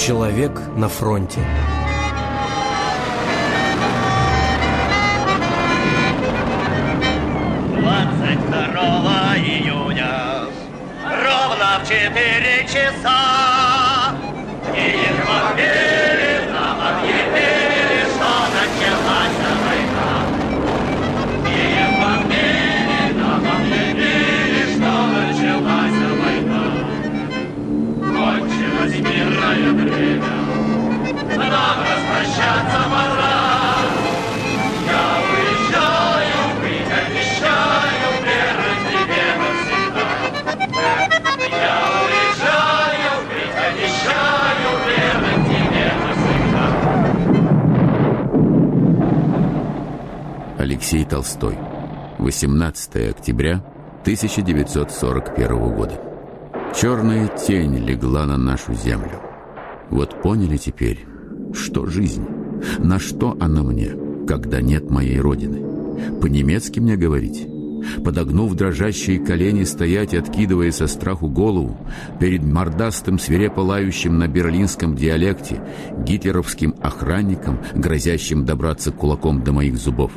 Человек на фронте. июня ровно в четыре часа Киев Алексей Толстой. 18 октября 1941 года. Черная тень легла на нашу землю. Вот поняли теперь, что жизнь, на что она мне, когда нет моей родины. По-немецки мне говорить. Подогнув дрожащие колени, стоять откидывая со страху голову, перед мордастым свирепо лающим на берлинском диалекте гитлеровским охранником, грозящим добраться кулаком до моих зубов.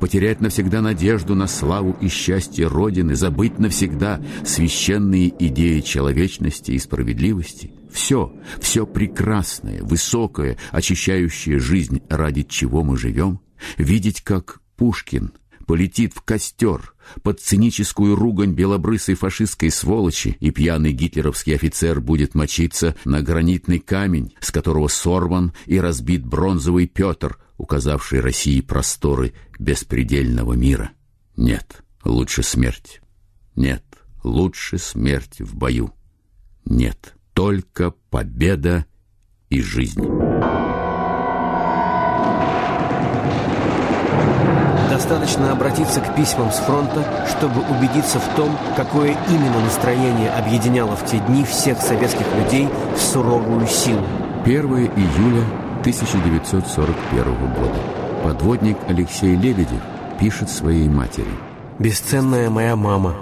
Потерять навсегда надежду на славу и счастье Родины, забыть навсегда священные идеи человечности и справедливости. Все, все прекрасное, высокое, очищающее жизнь, ради чего мы живем. Видеть, как Пушкин полетит в костер под циническую ругань белобрысой фашистской сволочи, и пьяный гитлеровский офицер будет мочиться на гранитный камень, с которого сорван и разбит бронзовый Петр, указавший России просторы беспредельного мира. Нет, лучше смерть. Нет, лучше смерть в бою. Нет, только победа и жизнь. Достаточно обратиться к письмам с фронта, чтобы убедиться в том, какое именно настроение объединяло в те дни всех советских людей в суровую силу. 1 июля 1941 года. Подводник Алексей Лебедев пишет своей матери. Бесценная моя мама,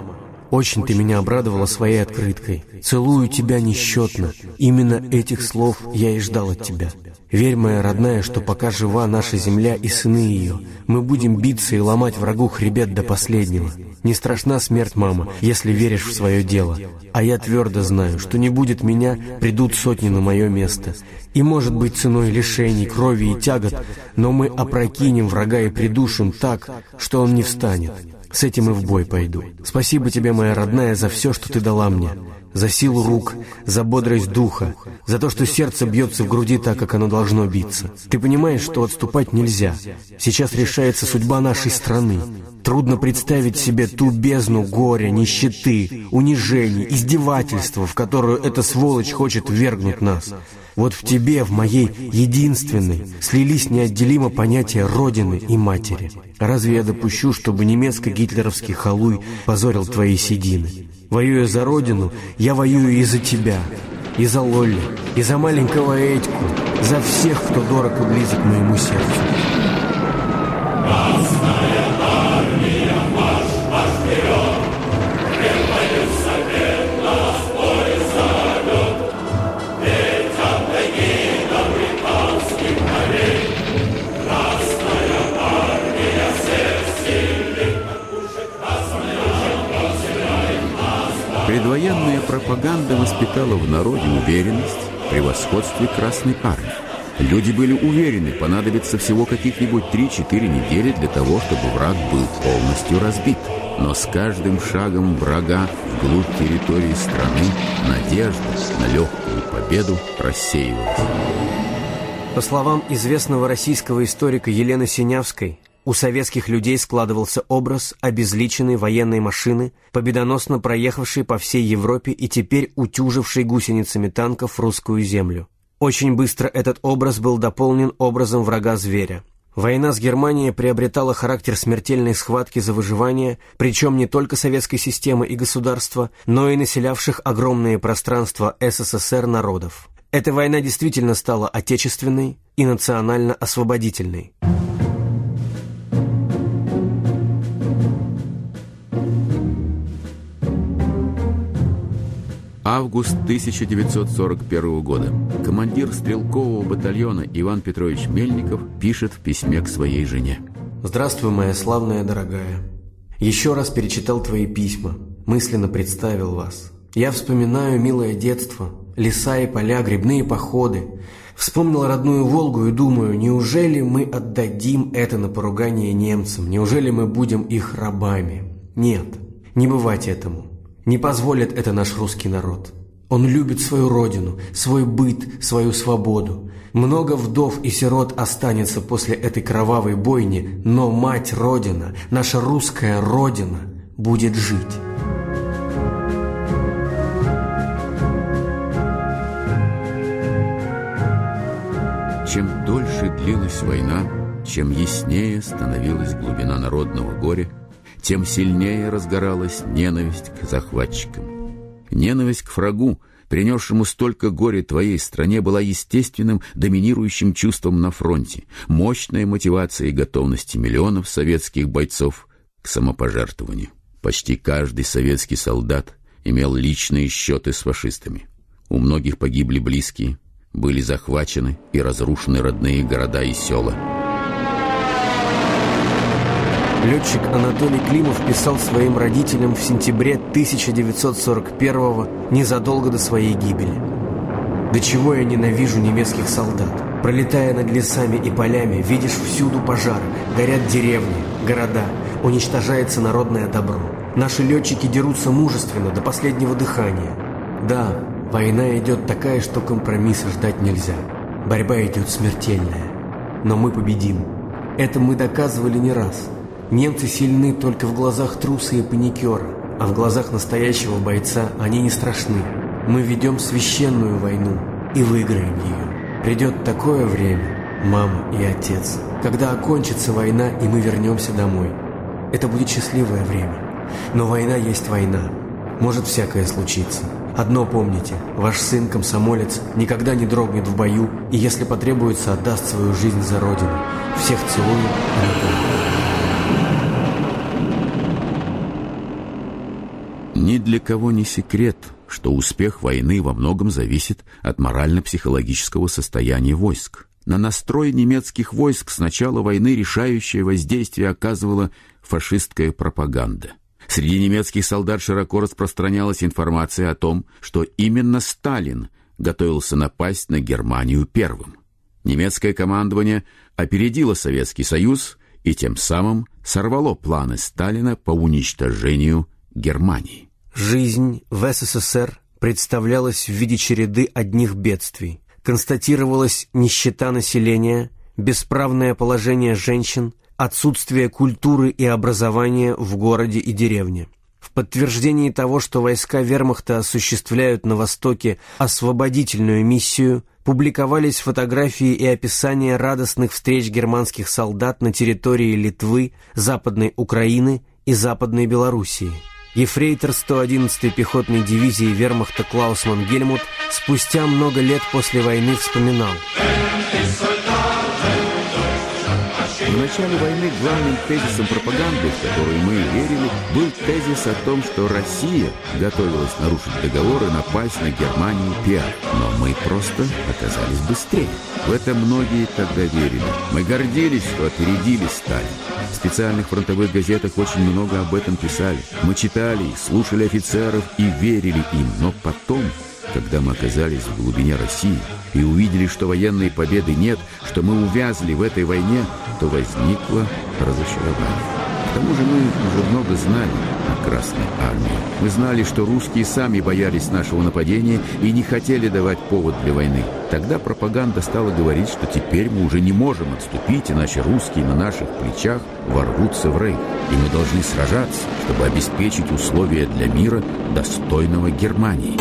очень ты меня обрадовала своей открыткой. Целую тебя несчетно. Именно этих слов я и ждал от тебя. Верь, моя родная, что пока жива наша земля и сыны ее, мы будем биться и ломать врагу хребет до последнего. Не страшна смерть, мама, если веришь в свое дело. А я твердо знаю, что не будет меня, придут сотни на мое место. И, может быть, ценой лишений, крови и тягот, но мы опрокинем врага и придушим так, что он не встанет. С этим и в бой пойду. Спасибо тебе, моя родная, за все, что ты дала мне. За силу рук, за бодрость духа, за то, что сердце бьется в груди так, как оно должно биться. Ты понимаешь, что отступать нельзя. Сейчас решается судьба нашей страны. Трудно представить себе ту бездну горя, нищеты, унижений, издевательства, в которую эта сволочь хочет ввергнуть нас. Вот в тебе, в моей единственной, слились неотделимо понятия Родины и Матери. Разве я допущу, чтобы немецко-гитлеровский халуй позорил твои седины? Воюя за Родину, я воюю и за тебя, и за Лолли, и за маленького Этьку, за всех, кто дорог и близок моему сердцу. Пропаганда воспитала в народе уверенность в превосходстве Красной Армии. Люди были уверены, понадобится всего каких-нибудь 3-4 недели для того, чтобы враг был полностью разбит. Но с каждым шагом врага вглубь территории страны надежда на легкую победу рассеивалась. По словам известного российского историка Елены Синявской, У советских людей складывался образ обезличенной военной машины, победоносно проехавшей по всей Европе и теперь утюжившей гусеницами танков русскую землю. Очень быстро этот образ был дополнен образом врага-зверя. Война с Германией приобретала характер смертельной схватки за выживание, причем не только советской системы и государства, но и населявших огромные пространства СССР народов. Эта война действительно стала отечественной и национально-освободительной. Август 1941 года. Командир стрелкового батальона Иван Петрович Мельников пишет в письме к своей жене. «Здравствуй, моя славная дорогая. Еще раз перечитал твои письма, мысленно представил вас. Я вспоминаю милое детство, леса и поля, грибные походы. Вспомнил родную Волгу и думаю, неужели мы отдадим это на поругание немцам? Неужели мы будем их рабами? Нет, не бывать этому. Не позволит это наш русский народ. Он любит свою родину, свой быт, свою свободу. Много вдов и сирот останется после этой кровавой бойни, но мать Родина, наша русская Родина, будет жить. Чем дольше длилась война, чем яснее становилась глубина народного горя, тем сильнее разгоралась ненависть к захватчикам. Ненависть к врагу, принесшему столько горя твоей стране, была естественным доминирующим чувством на фронте, мощной мотивацией готовности миллионов советских бойцов к самопожертвованию. Почти каждый советский солдат имел личные счеты с фашистами. У многих погибли близкие, были захвачены и разрушены родные города и села – Летчик Анатолий Климов писал своим родителям в сентябре 1941-го, незадолго до своей гибели. «До чего я ненавижу немецких солдат. Пролетая над лесами и полями, видишь всюду пожары, горят деревни, города, уничтожается народное добро. Наши летчики дерутся мужественно, до последнего дыхания. Да, война идет такая, что компромисса ждать нельзя. Борьба идет смертельная. Но мы победим. Это мы доказывали не раз». Немцы сильны только в глазах труса и паникера, а в глазах настоящего бойца они не страшны. Мы ведем священную войну и выиграем ее. Придет такое время, мама и отец, когда окончится война и мы вернемся домой. Это будет счастливое время. Но война есть война. Может всякое случиться. Одно помните, ваш сын-комсомолец никогда не дрогнет в бою и, если потребуется, отдаст свою жизнь за Родину. Всех целую, Анатолий. Ни для кого не секрет, что успех войны во многом зависит от морально-психологического состояния войск. На настрой немецких войск с начала войны решающее воздействие оказывала фашистская пропаганда. Среди немецких солдат широко распространялась информация о том, что именно Сталин готовился напасть на Германию первым. Немецкое командование опередило Советский Союз и тем самым сорвало планы Сталина по уничтожению Германии. Жизнь в СССР представлялась в виде череды одних бедствий. Констатировалась нищета населения, бесправное положение женщин, отсутствие культуры и образования в городе и деревне. В подтверждении того, что войска вермахта осуществляют на Востоке освободительную миссию, публиковались фотографии и описания радостных встреч германских солдат на территории Литвы, Западной Украины и Западной Белоруссии. Ефрейтор 111-й пехотной дивизии вермахта Клаусман Гельмут спустя много лет после войны вспоминал. Начале войны главным тезисом пропаганды, в которую мы верили, был тезис о том, что Россия готовилась нарушить договор и напасть на Германию первой. Но мы просто оказались быстрее. В это многие тогда верили. Мы гордились, что опередили Сталин. В специальных фронтовых газетах очень много об этом писали. Мы читали слушали офицеров и верили им. Но потом когда мы оказались в глубине России и увидели, что военной победы нет, что мы увязли в этой войне, то возникло разочарование. К тому же мы уже много знали о Красной Армии. Мы знали, что русские сами боялись нашего нападения и не хотели давать повод для войны. Тогда пропаганда стала говорить, что теперь мы уже не можем отступить, иначе русские на наших плечах ворвутся в рейх. И мы должны сражаться, чтобы обеспечить условия для мира, достойного Германии.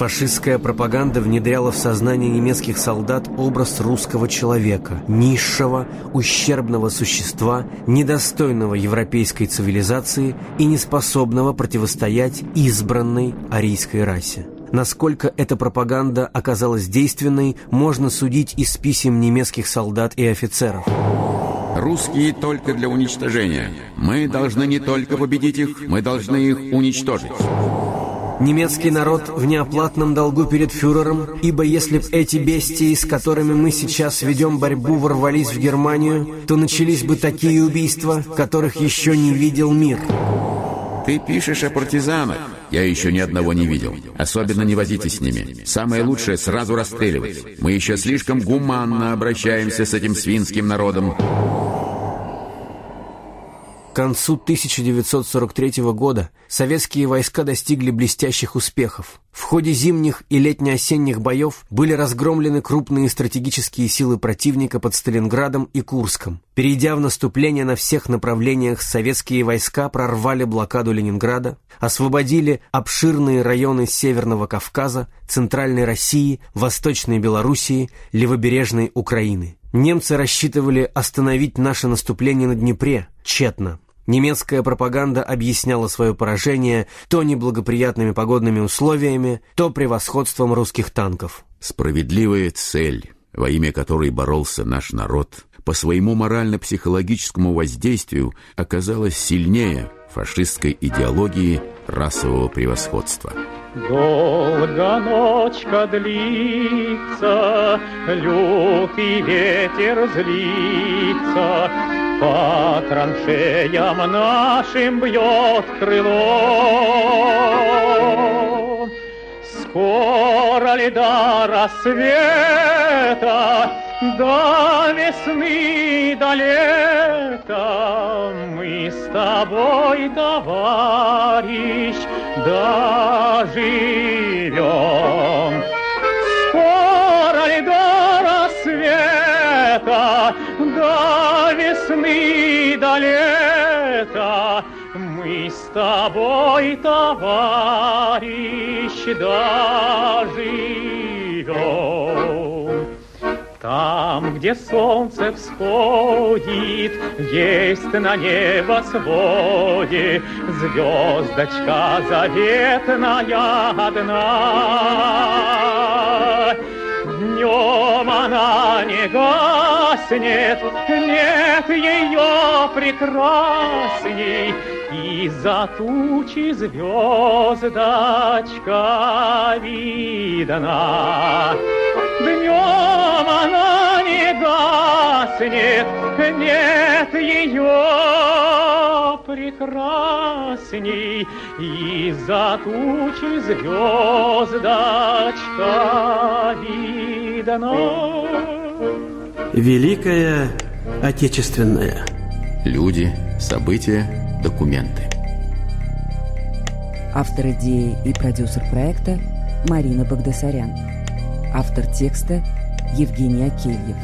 Фашистская пропаганда внедряла в сознание немецких солдат образ русского человека, низшего, ущербного существа, недостойного европейской цивилизации и неспособного противостоять избранной арийской расе. Насколько эта пропаганда оказалась действенной, можно судить из писем немецких солдат и офицеров. Русские только для уничтожения. Мы должны не только победить их, мы должны их уничтожить. Немецкий народ в неоплатном долгу перед фюрером, ибо если б эти бестии, с которыми мы сейчас ведем борьбу, ворвались в Германию, то начались бы такие убийства, которых еще не видел мир. Ты пишешь о партизанах. Я еще ни одного не видел. Особенно не возитесь с ними. Самое лучшее — сразу расстреливать. Мы еще слишком гуманно обращаемся с этим свинским народом. К концу 1943 года советские войска достигли блестящих успехов. В ходе зимних и летне-осенних боев были разгромлены крупные стратегические силы противника под Сталинградом и Курском. Перейдя в наступление на всех направлениях, советские войска прорвали блокаду Ленинграда, освободили обширные районы Северного Кавказа, Центральной России, Восточной Белоруссии, Левобережной Украины. Немцы рассчитывали остановить наше наступление на Днепре, тщетно. Немецкая пропаганда объясняла свое поражение то неблагоприятными погодными условиями, то превосходством русских танков. Справедливая цель, во имя которой боролся наш народ, по своему морально-психологическому воздействию оказалась сильнее фашистской идеологии расового превосходства. Долго ночка длится, лютый ветер злится, По траншеям нашим бьет крыло. Скоро ли до рассвета, до весны, до лета Мы с тобой, товарищ, доживем. Скоро ли до рассвета, до весны, до лета Мы с тобой, товарищ, доживем. Где солнце всходит, есть на небосводе Звездочка заветная одна. Днем она не гаснет, нет ее прекрасней, Из-за тучи звездочка видна. Днем она гаснет, нет ее прекрасней, Из-за тучи звездочка видна. Великая Отечественная. Люди, события, документы. Автор идеи и продюсер проекта Марина Багдасарян. Автор текста Евгений Акельев.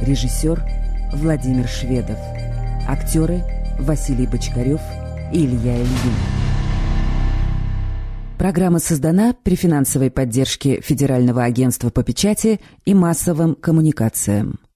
Режиссер Владимир Шведов. Актеры Василий Бочкарев и Илья Ильин. Программа создана при финансовой поддержке Федерального агентства по печати и массовым коммуникациям.